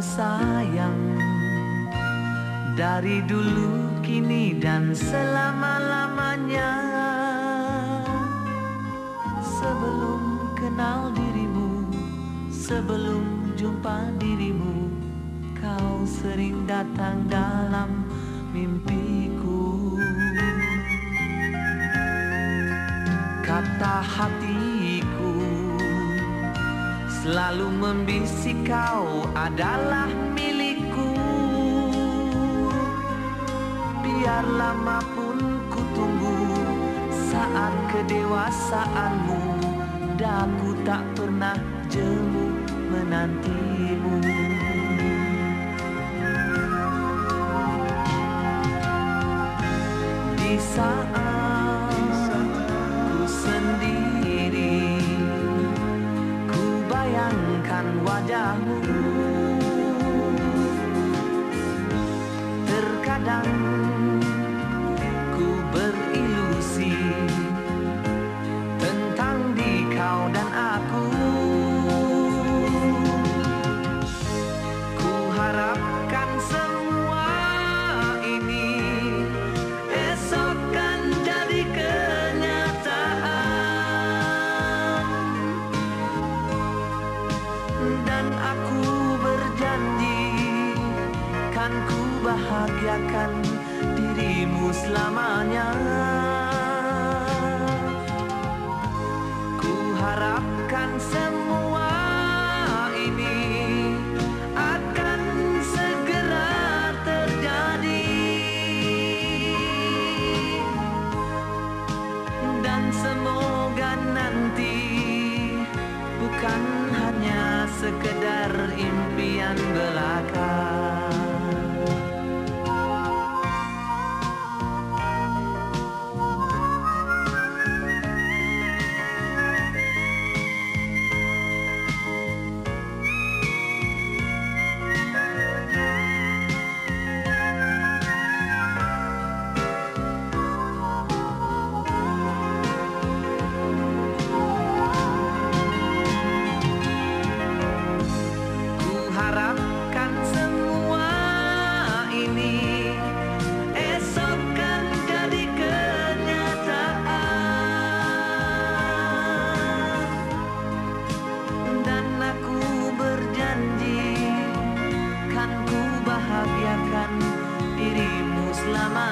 sayang. Dari dulu, kini dan selama-lamanya. Sebelum kenal dirimu Sebelum jumpa dirimu Kau sering datang dalam mimpiku. Kata hatiku Selalu membisik kau adalah milikku. Biar lama pun ku tunggu Saat kedewasaanmu Daku tak pernah jemu menantimu. Di saat bayangkan wajahmu. Terkadang Dan aku berjanji Kan ku bahagiakan dirimu selamanya. Ku harapkan my